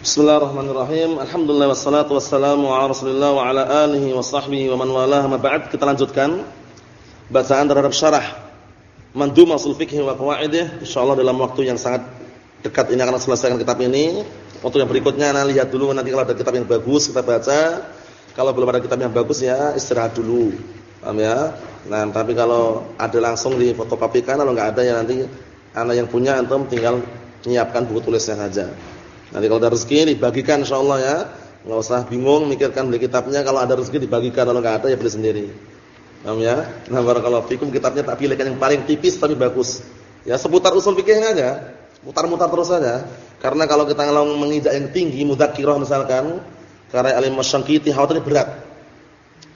Bismillahirrahmanirrahim. Alhamdulillah wassalatu wassalamu ala Rasulillah wa ala alihi wa sahbihi wa man walah. Ma ba'd kita lanjutkan bacaan terhadap syarah Mandhum Ushul Fiqh wa Qawaidih. Insyaallah dalam waktu yang sangat dekat ini akan selesaikan kitab ini. Waktu yang berikutnya nanti lihat dulu nanti kalau ada kitab yang bagus kita baca. Kalau belum ada kitab yang bagus ya istirahat dulu. Paham ya? Nah, tapi kalau ada langsung di fotokopikan kalau enggak ada ya nanti anak yang punya antum tinggal menyiapkan buku tulisnya saja. Nanti kalau ada rezeki dibagikan insyaallah ya. Enggak usah bingung mikirkan beli kitabnya kalau ada rezeki dibagikan kalau enggak ada ya beli sendiri. Paham ya? Nah, barakallahu fikum kitabnya tak pilihkan yang paling tipis tapi bagus. Ya seputar usul fikih aja. Mutar-mutar terus saja. Karena kalau kita ngelong menginjak yang tinggi mudzakkirah misalkan, karena Imam Syangkiti khawatir berat.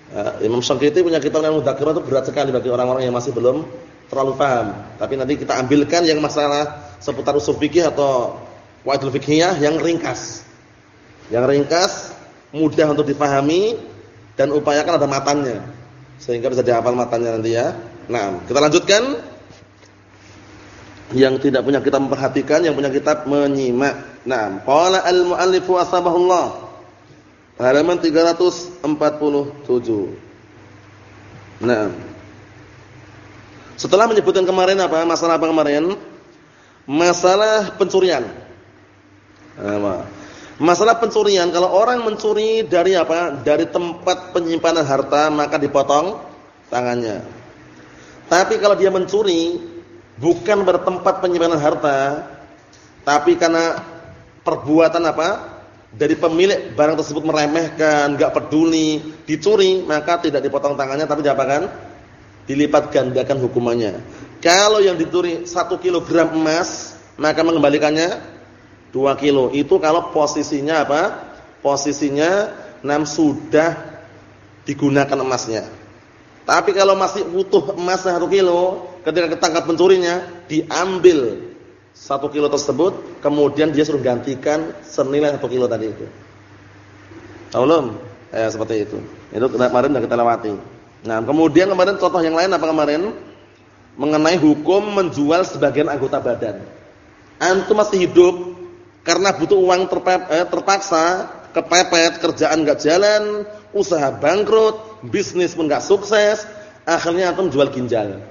Ya, Imam Syangkiti punya kitab yang mudzakkirah itu berat sekali bagi orang-orang yang masih belum terlalu paham. Tapi nanti kita ambilkan yang masalah seputar usul fikih atau Qawaidul fikhiyah yang ringkas. Yang ringkas, mudah untuk dipahami dan upayakan ada matanya. Sehingga bisa dihafal matanya nanti ya. Nah, kita lanjutkan. Yang tidak punya kitab memperhatikan, yang punya kitab menyimak. Nah, qala al-muallifu asbahullah. Halaman 347. Nah. Setelah menyebutkan kemarin apa? Masalah apa kemarin? Masalah pencurian. Masalah pencurian, kalau orang mencuri dari apa? Dari tempat penyimpanan harta, maka dipotong tangannya. Tapi kalau dia mencuri bukan bertempat penyimpanan harta, tapi karena perbuatan apa? Dari pemilik barang tersebut meremehkan, enggak peduli, dicuri, maka tidak dipotong tangannya tapi diapakan? Dilipat gandakan hukumannya. Kalau yang dicuri 1 kg emas, maka mengembalikannya 2 kilo. Itu kalau posisinya apa? Posisinya 6 sudah digunakan emasnya. Tapi kalau masih utuh emas 1 kilo, ketika ketangkap pencurinya, diambil 1 kilo tersebut, kemudian dia suruh gantikan senilai 1 kilo tadi itu. Tahu belum? Ya, seperti itu. Itu kemarin sudah kita lewati. Nah, kemudian kemarin contoh yang lain apa kemarin? Mengenai hukum menjual sebagian anggota badan. Antum masih hidup, karena butuh uang eh, terpaksa, kepepet, kerjaan enggak jalan, usaha bangkrut, bisnis pun enggak sukses, akhirnya antum jual ginjal.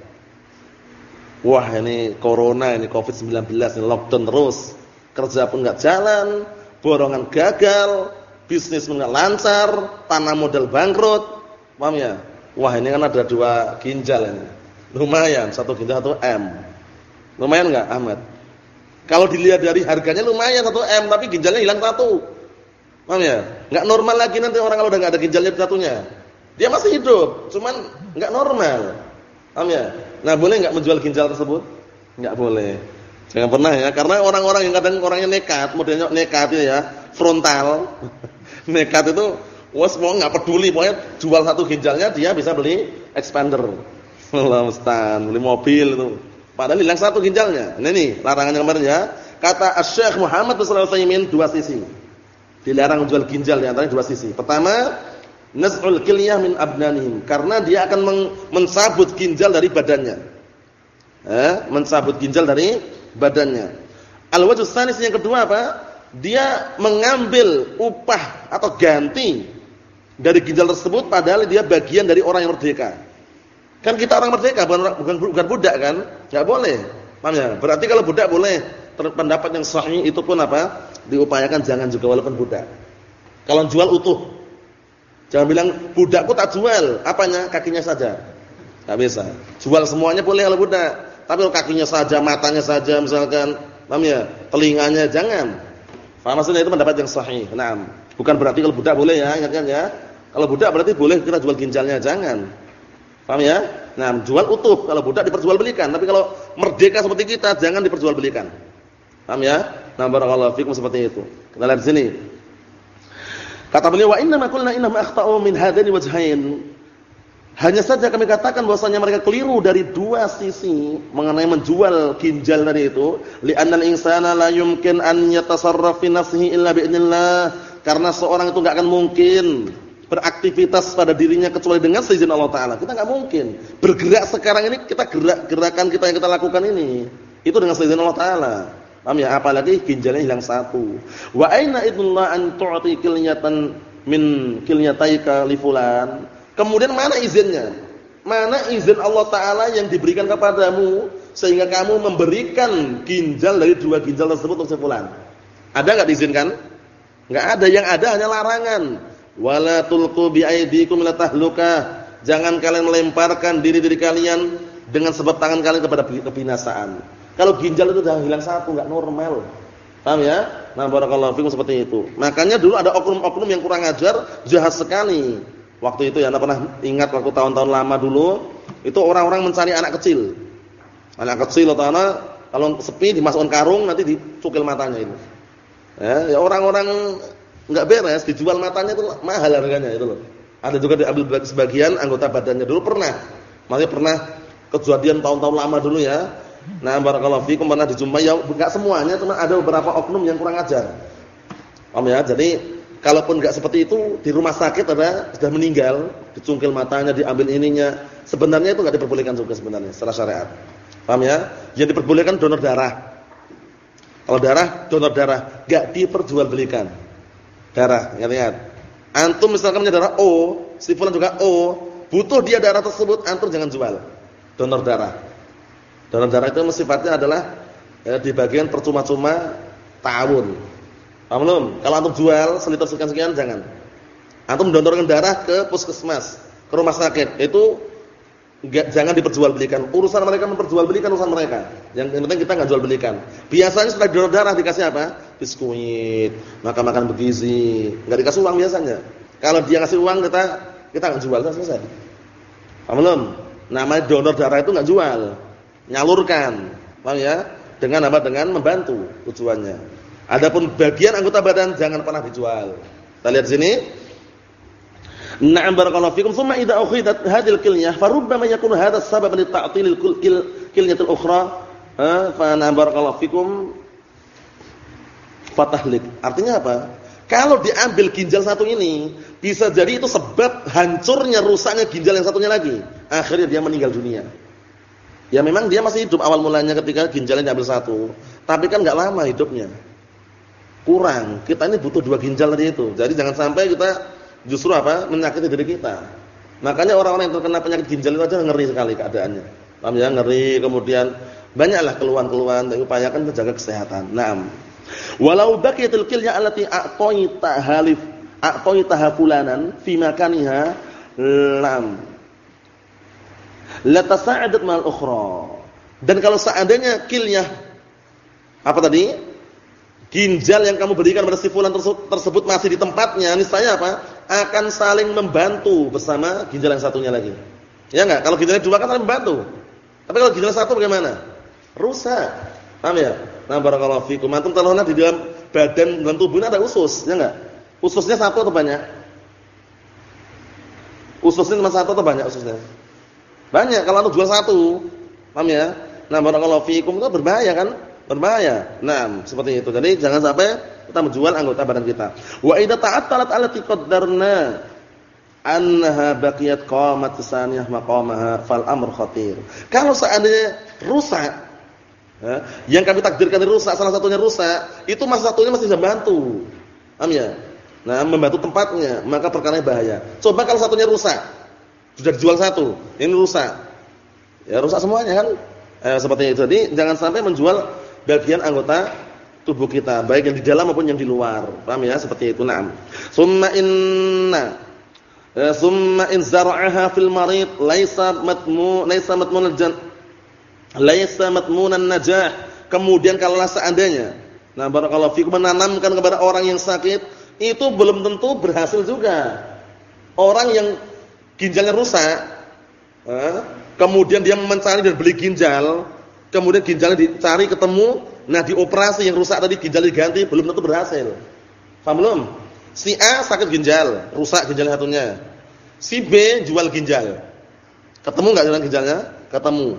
Wah, ini corona, ini Covid-19, ini lockdown terus. Kerja pun enggak jalan, borongan gagal, bisnis pun enggak lancar, tanah modal bangkrut. Paham ya? Wah, ini kan ada dua ginjal ini. Lumayan, satu ginjal satu M. Lumayan enggak, Ahmad? Kalau dilihat dari harganya lumayan 1 M, tapi ginjalnya hilang satu. Paham ya? Enggak normal lagi nanti orang kalau udah enggak ada ginjalnya satunya. Dia masih hidup, cuman enggak normal. Paham ya? Nah, boleh enggak menjual ginjal tersebut? Enggak boleh. Jangan pernah ya, karena orang-orang yang kadang orangnya nekat, modelnya nekat itu ya, frontal. nekat itu wes mau enggak peduli, pokoknya jual satu ginjalnya dia bisa beli expander. Allah Ustaz, beli mobil itu. Padahal hilang satu ginjalnya. Ini nih larangan yang kemarin ya. Kata Syekh Muhammad bin Shalih Al dua sisi. Dilarang menjual ginjal di antara dua sisi. Pertama, naz'ul kilyah min abnanihim karena dia akan mencabut ginjal dari badannya. Eh, mencabut ginjal dari badannya. Al-wajh tsanis yang kedua apa? Dia mengambil upah atau ganti dari ginjal tersebut padahal dia bagian dari orang yang merdeka. Kan kita orang merdeka bukan bukan, bukan budak kan? Enggak boleh. Paham ya? Berarti kalau budak boleh. Pendapat yang sahih itu pun apa? Diupayakan jangan juga walaupun budak. Kalau jual utuh. Jangan bilang budakku tak jual, apanya? Kakinya saja. Enggak bisa. Jual semuanya boleh kalau budak. Tapi kalau kakinya saja, matanya saja misalkan, paham ya? Telinganya jangan. Paham maksudnya itu pendapat yang sahih. Nah, bukan berarti kalau budak boleh ya, ingatkan ya. Kalau budak berarti boleh kita jual ginjalnya, jangan. Paham ya? Nah, jual utuh. Kalau budak diperjualbelikan, tapi kalau merdeka seperti kita jangan diperjualbelikan. Paham ya? Nah, barakallahu fikum seperti itu. Kita lihat sini. Kata beliau, "Wa inna ma qulna innahum akhta'u min hadaini wajhain." Hanya saja kami katakan bahwasanya mereka keliru dari dua sisi mengenai menjual ginjal tadi itu, li'anna al-insana la yumkin an yatasarraf fi nafsihi illa bi'idznillah. Karena seorang itu enggak akan mungkin beraktivitas pada dirinya kecuali dengan seizin Allah taala. Kita nggak mungkin. Bergerak sekarang ini kita gerak gerakan kita yang kita lakukan ini itu dengan seizin Allah taala. Paham ya? Apalagi ginjalnya hilang satu. Wa aina idullah an tu'ti kilyatan min kilyataika li fulan. Kemudian mana izinnya? Mana izin Allah taala yang diberikan kepadamu sehingga kamu memberikan ginjal dari dua ginjal tersebut untuk si fulan? Ada enggak diizinkan? Enggak ada, yang ada hanya larangan. Wala tulqu bi aydikum ila tahlukah. Jangan kalian melemparkan diri-diri kalian dengan sebab tangan kalian kepada kebinasaan. Kalau ginjal itu sudah hilang satu, enggak normal. Paham ya? Nah, barakallahu fikum seperti itu. Makanya dulu ada oknum-oknum yang kurang ajar, jahat sekali. Waktu itu ya, Anda pernah ingat waktu tahun-tahun lama dulu, itu orang-orang mencari anak kecil. Anak kecil atau anak kalau sepi dimasukkan karung nanti dicukil matanya itu. Ya, ya enggak beres, dijual matanya itu mahal harganya itu loh. Ada juga diambil sebagian anggota badannya dulu pernah. Makanya pernah kejadian tahun-tahun lama dulu ya Nah, barakallahu fikum pernah dijumpai ya enggak semuanya, cuma ada beberapa oknum yang kurang ajar. Paham ya? Jadi, kalaupun enggak seperti itu, di rumah sakit ada sudah meninggal, dicungkil matanya, diambil ininya, sebenarnya itu enggak diperbolehkan juga sebenarnya secara syariat. Paham ya? Yang diperbolehkan donor darah. Kalau darah, donor darah enggak diperjualbelikan. Darah, ingat-ingat. Antum misalkan punya darah O, si fulan juga O, butuh dia darah tersebut, antum jangan jual. Donor darah. Donor darah itu sifatnya adalah ya, di bagian percuma-cuma ta'awun. Paham? Kalau antum jual seliter sekian-sekian jangan. Antum mendonorkan darah ke puskesmas, ke rumah sakit. Itu jangan diperjualbelikan. Urusan mereka memperjualbelikan urusan mereka. Yang penting kita enggak jual belikan. Biasanya setelah donor darah dikasih apa? Biskuit, makan-makan bergizi. Enggak dikasih uang biasanya. Kalau dia ngasih uang kita kita enggak jual, selesai. Paham belum? Namanya donor darah itu enggak jual nyalurkan. Paham ya? Dengan apa? Dengan membantu tujuannya. Adapun bagian anggota badan jangan pernah dijual. Kita lihat sini. Na'am barakallahu fikum. Tsumma idza ukhidat hadhil kilyah farubbama yakunu hadha sabab li ta'til kilyatil ukhra. Fa na'am barakallahu fikum fatahlik. Artinya apa? Kalau diambil ginjal satu ini, bisa jadi itu sebab hancurnya rusaknya ginjal yang satunya lagi. Akhirnya dia meninggal dunia. Ya memang dia masih hidup awal mulanya ketika ginjalnya diambil satu, tapi kan nggak lama hidupnya. Kurang. Kita ini butuh dua ginjal tadi itu. Jadi jangan sampai kita justru apa? menyakiti diri kita. Makanya orang-orang yang terkena penyakit ginjal itu aja ngeri sekali keadaannya. Paham ya? Ngeri kemudian banyaklah keluhan-keluhan upayakan menjaga kesehatan. Naam. Walau baqiyatul kilya allati a'taita halif a'taita fulanan fi makaniha lam latasa'adat mal ukhra. Dan kalau seandainya kilnya apa tadi? Ginjal yang kamu berikan pada si fulan tersebut masih di tempatnya, niscaya apa? Akan saling membantu bersama ginjal yang satunya lagi. Ya enggak? Kalau ginjalnya dua kan saling membantu. Tapi kalau ginjal satu bagaimana? Rusak. Paham ya? Nah, barakallahu fikum. Antum taruhlah di dalam badan dalam tubuhnya ada usus, ya enggak? Ususnya satu atau banyak? Ususnya cuma satu atau banyak ususnya? Banyak kalau antum jual satu. Paham ya? Nah, barakallahu fiikum itu berbahaya kan? Berbahaya. Nah, seperti itu. Jadi jangan sampai kita menjual anggota badan kita. Wa idza ta'attalat allati qaddarna annaha baqiyat qamat tsaniyah maqamaha fal amr khatir. Kalau seandainya rusak yang kami takdirkan rusak, salah satunya rusak, itu masa satunya masih bisa bantu. Paham ya? Nah, membantu tempatnya, maka perkara bahaya. Coba kalau satunya rusak, sudah dijual satu, ini rusak. Ya rusak semuanya kan? Eh, seperti itu. Jadi jangan sampai menjual bagian anggota tubuh kita, baik yang di dalam maupun yang di luar. Paham ya? Seperti itu. Naam. Summa inna eh, summa in zara'aha fil marid laisa matmu laisa matmun jan laisa matmunan najah. Kemudian kalau seandainya nah barakallahu fikum menanamkan kepada orang yang sakit itu belum tentu berhasil juga. Orang yang ginjalnya rusak, eh, kemudian dia mencari dan beli ginjal, kemudian ginjalnya dicari ketemu, nah dioperasi yang rusak tadi ginjal diganti, belum tentu berhasil. Paham belum? Si A sakit ginjal, rusak ginjal satunya. Si B jual ginjal. Ketemu enggak jalan ginjalnya? Ketemu.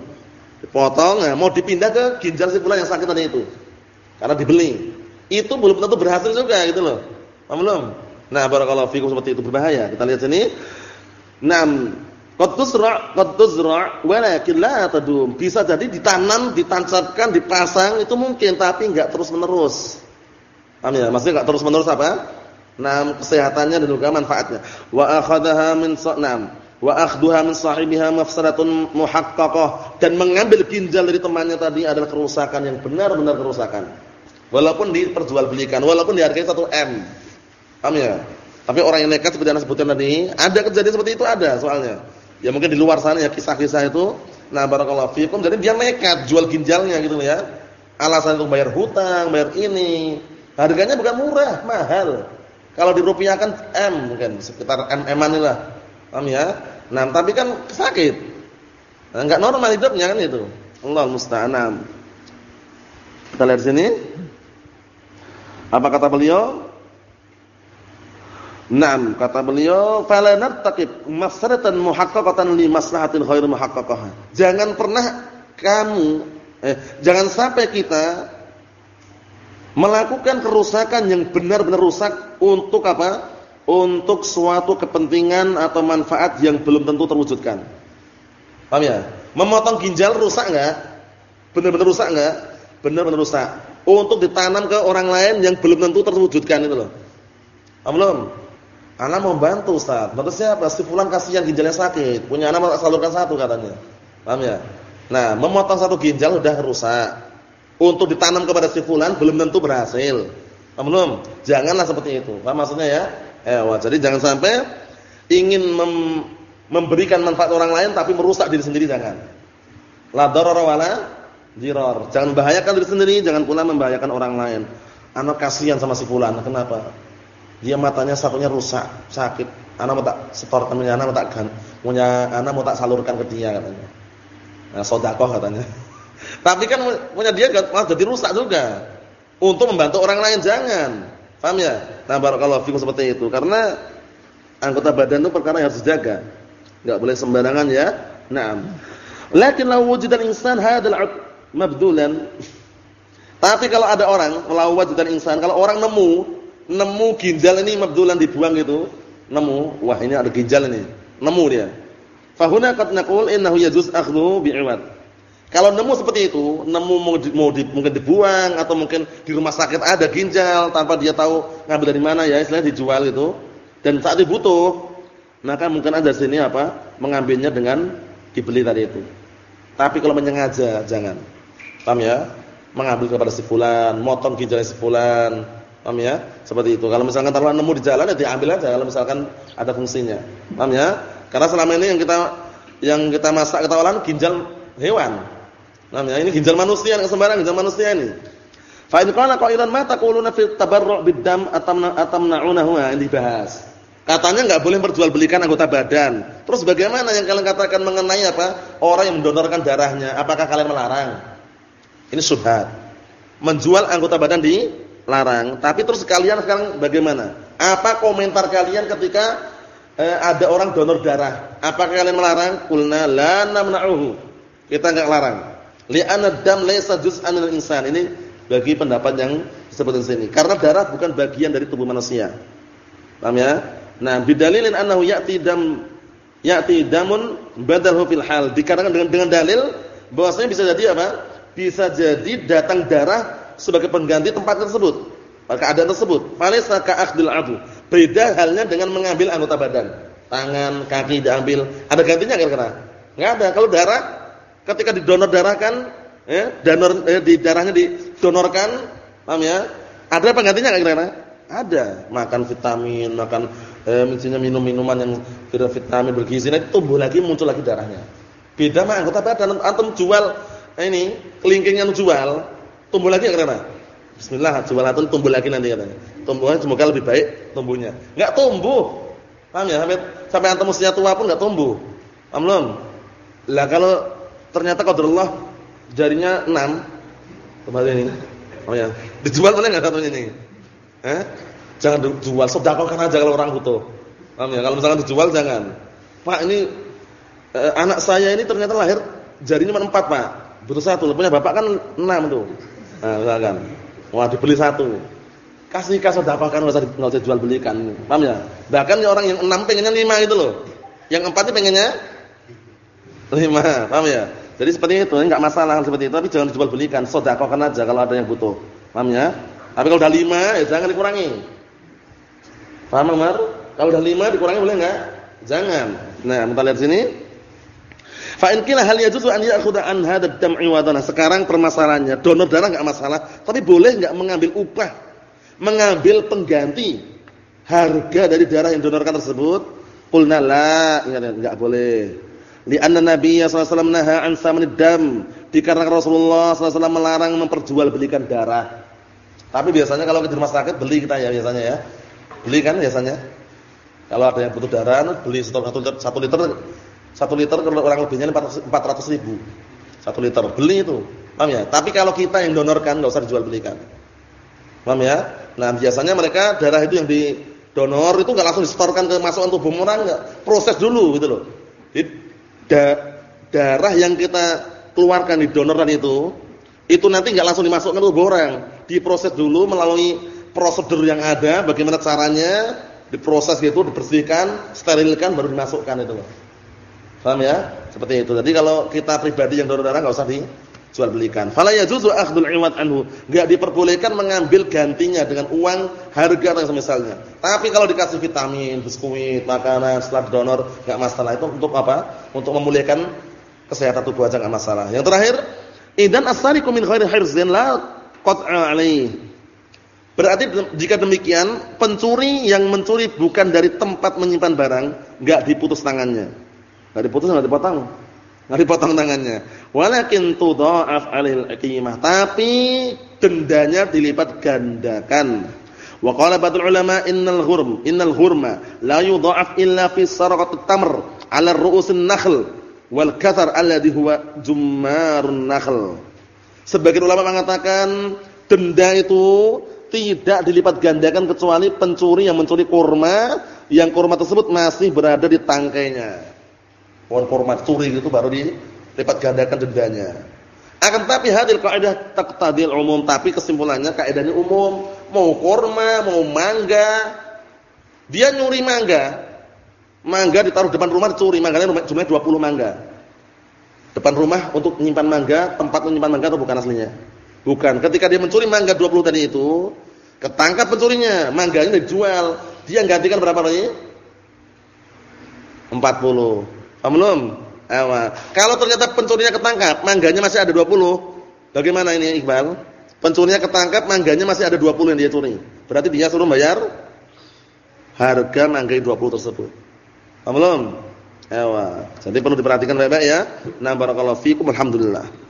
Dipotong, nah, mau dipindah ke ginjal si pula yang sakit tadi itu. Karena dibeli. Itu belum tentu berhasil juga gitu loh. Paham belum? Nah, barakallahu fikum seperti itu berbahaya. Kita lihat sini. Nam Qad tuzra' qad tuzra' walakin la tadum. Bisa jadi ditanam, ditancapkan, dipasang itu mungkin tapi enggak terus-menerus. Paham ya? Maksudnya enggak terus-menerus apa? Nah, kesehatannya dan juga manfaatnya. Wa akhadha min sa'nam wa akhduha min sahibiha mafsadatun muhaqqaqah dan mengambil ginjal dari temannya tadi adalah kerusakan yang benar-benar kerusakan. Walaupun diperjualbelikan, walaupun dihargai 1 M. Paham ya? Tapi orang yang nekat seperti yang sebutkan tadi, ada kejadian seperti itu ada soalnya. Ya mungkin di luar sana ya kisah-kisah itu. Nah, barakallahu fikum. Jadi dia nekat jual ginjalnya gitu ya. Alasan untuk bayar hutang, bayar ini. Harganya bukan murah, mahal. Kalau dirupiahkan M mungkin sekitar M-an lah. Paham ya? Nah, tapi kan sakit. Enggak normal hidupnya kan itu. Allah musta'an. Kita lihat sini. Apa kata beliau? Naam, kata beliau, "Fala nartaqib mafsadatan muhaqqaqatan li maslahatin ghair muhaqqaqah." Jangan pernah kamu eh jangan sampai kita melakukan kerusakan yang benar-benar rusak untuk apa? Untuk suatu kepentingan atau manfaat yang belum tentu terwujudkan. Paham ya? Memotong ginjal rusak enggak? Benar-benar rusak enggak? Benar-benar rusak. Untuk ditanam ke orang lain yang belum tentu terwujudkan itu loh. Paham belum? Anak mau bantu Ustaz. Bantu siapa? Si fulan kasihan ginjalnya sakit. Punya anak mau salurkan satu katanya. Paham ya? Nah, memotong satu ginjal sudah rusak. Untuk ditanam kepada si fulan belum tentu berhasil. Paham belum? Janganlah seperti itu. Paham maksudnya ya? Eh, wah, jadi jangan sampai ingin mem memberikan manfaat orang lain tapi merusak diri sendiri jangan. La darara wala dirar. Jangan membahayakan diri sendiri, jangan pula membahayakan orang lain. Anak kasihan sama si fulan. Kenapa? Dia matanya satunya rusak, sakit. Anak mau tak setorkan punya anak mau tak kan, punya anak mau tak salurkan ke dia katanya. Nah, sodakoh katanya. Tapi kan punya dia malah jadi rusak juga. Untuk membantu orang lain jangan. Paham ya? Nah, barakallahu fikum seperti itu. Karena anggota badan itu perkara yang harus dijaga. Enggak boleh sembarangan ya. Naam. Lakin law wujudal insan hadzal mabdulan. Tapi kalau ada orang, law wujudal insan, kalau orang nemu nemu ginjal ini mabdulan dibuang gitu, nemu, wah ini ada ginjal ini, nemu dia. Fahuna qad naqul innahu yajuz akhdhu bi'iwad. Kalau nemu seperti itu, nemu mau, di, mungkin dibuang atau mungkin di rumah sakit ada ginjal tanpa dia tahu ngambil dari mana ya, istilahnya dijual itu. Dan saat dibutuh, maka mungkin ada sini apa? mengambilnya dengan dibeli tadi itu. Tapi kalau menyengaja jangan. Paham ya? Mengambil kepada si fulan, motong ginjal si fulan, Paham ya? Seperti itu. Kalau misalkan taruhan nemu di jalan ya diambil aja kalau misalkan ada fungsinya. Paham ya? Karena selama ini yang kita yang kita masak kita olah ginjal hewan. Ya? Ini ginjal manusia yang sembarang ginjal manusia ini. Fa in qala qailan ma taquluna fi tabarru' bid-dam atamna atamna'unahu ini dibahas. Katanya enggak boleh perjualbelikan anggota badan. Terus bagaimana yang kalian katakan mengenai apa? Orang yang mendonorkan darahnya, apakah kalian melarang? Ini subhat. Menjual anggota badan di larang. Tapi terus kalian sekarang bagaimana? Apa komentar kalian ketika eh, ada orang donor darah? Apakah kalian melarang? Qulna la namna'uhu. Kita enggak larang. Li'anna dam laysa juz'an minal insan. Ini bagi pendapat yang disebut di sini. Karena darah bukan bagian dari tubuh manusia. Paham ya? Nah, bidalilin annahu ya'ti dam ya'ti damun badalhu fil hal. Dikarenakan dengan dengan dalil bahwasanya bisa jadi apa? Bisa jadi datang darah sebagai pengganti tempat tersebut, keadaan tersebut. Falaysa ka'akhdil adu. Beda halnya dengan mengambil anggota badan. Tangan, kaki diambil, ada gantinya kira-kira? Enggak ada. Kalau darah ketika didonor darah kan, ya, donor eh, di darahnya didonorkan, paham ya? Ada penggantinya enggak kira-kira? Ada. Makan vitamin, makan eh, misalnya minum-minuman yang vitamin bergizi, nah, tumbuh lagi muncul lagi darahnya. Beda mah anggota badan antum jual ini kelingking yang jual tumbuh lagi karena Bismillah, jualatun tumbuh lagi nanti katanya. Tumbuhnya semoga lebih baik tumbuhnya. Enggak tumbuh. Paham ya? Sampai sampai antum usia tua pun enggak tumbuh. Paham belum? Lah kalau ternyata qadarullah jarinya 6 kembali ini. Oh ya. Dijual mana enggak satunya ini? Eh? Jangan dijual, sedekahkan aja kalau orang butuh. Paham ya? Kalau misalkan dijual jangan. Pak, ini eh, anak saya ini ternyata lahir jarinya cuma 4, Pak. Butuh satu. Punya bapak kan 6 tuh. Nah, misalkan. Wah, dibeli satu. Kasih kasih dapatkan enggak usah enggak usah jual belikan. Paham ya? Bahkan orang yang enam pengennya lima itu loh. Yang empat ini pengennya Lima, paham ya? Jadi seperti itu, enggak masalah seperti itu, tapi jangan dijual belikan, sedekahkan aja kalau ada yang butuh. Paham ya? Tapi kalau udah lima, ya jangan dikurangi. Paham, Umar? Kalau udah lima dikurangi boleh enggak? Jangan. Nah, kita lihat sini. Fa in qila hal yajuzu an ya'khudha an hadha ad-dam'i wa Sekarang permasalahannya, donor darah enggak masalah, tapi boleh enggak mengambil upah? Mengambil pengganti harga dari darah yang donorkan tersebut? Qulna la, enggak boleh. Lianna Nabi sallallahu alaihi wasallam naha an samanid dam. Dikarenakan Rasulullah sallallahu alaihi wasallam melarang memperjualbelikan darah. Tapi biasanya kalau di rumah sakit beli kita ya biasanya ya. Beli kan biasanya. Kalau ada yang butuh darah beli satu liter, satu liter satu liter kalau orang lebihnya empat ratus ribu satu liter beli itu paham ya tapi kalau kita yang donorkan nggak usah dijual belikan paham ya nah biasanya mereka darah itu yang di donor itu nggak langsung disetorkan ke masukan tubuh orang nggak proses dulu gitu loh da darah yang kita keluarkan di donoran itu itu nanti nggak langsung dimasukkan ke orang diproses dulu melalui prosedur yang ada bagaimana caranya diproses gitu dibersihkan sterilkan baru dimasukkan itu loh Paham ya? Seperti itu. Jadi kalau kita pribadi yang donor darah enggak usah dijual belikan. Fala yajuzu akhdul 'iwad anhu. Enggak diperbolehkan mengambil gantinya dengan uang harga atau semisalnya. Tapi kalau dikasih vitamin, biskuit, makanan setelah donor enggak masalah. Itu untuk apa? Untuk memulihkan kesehatan tubuh aja enggak masalah. Yang terakhir, idan asariqu min ghairi hirzin la qat'a. Berarti jika demikian, pencuri yang mencuri bukan dari tempat menyimpan barang, enggak diputus tangannya. Enggak diputus enggak dipotong. Enggak dipotong tangannya. Walakin tudha'af 'alil qimah. Tapi dendanya dilipat gandakan. Wa qala ba'dul ulama innal ghurm innal ghurma la yudha'af illa fi sarqatit tamr 'ala ru'usin nakhl wal kathar alladhi huwa jummarun nakhl. Sebagian ulama mengatakan denda itu tidak dilipat gandakan kecuali pencuri yang mencuri kurma yang kurma tersebut masih berada di tangkainya pohon kurma curi itu baru dilipat gandakan dendanya. Akan tapi hadil kaidah taqtadil umum, tapi kesimpulannya kaidahnya umum. Mau kurma, mau mangga, dia nyuri mangga. Mangga ditaruh depan rumah dicuri, mangganya jumlahnya 20 mangga. Depan rumah untuk menyimpan mangga, tempat menyimpan mangga atau bukan aslinya? Bukan. Ketika dia mencuri mangga 20 tadi itu, ketangkap pencurinya, mangganya dijual. Dia gantikan berapa lagi? 40. Belum? Ewa. Kalau ternyata pencurinya ketangkap, mangganya masih ada 20. Bagaimana ini Iqbal? Pencurinya ketangkap, mangganya masih ada 20 yang dia curi. Berarti dia suruh bayar harga mangga 20 tersebut. Paham belum? Ewa. Jadi perlu diperhatikan baik-baik ya. Nah, barakallahu fiikum alhamdulillah.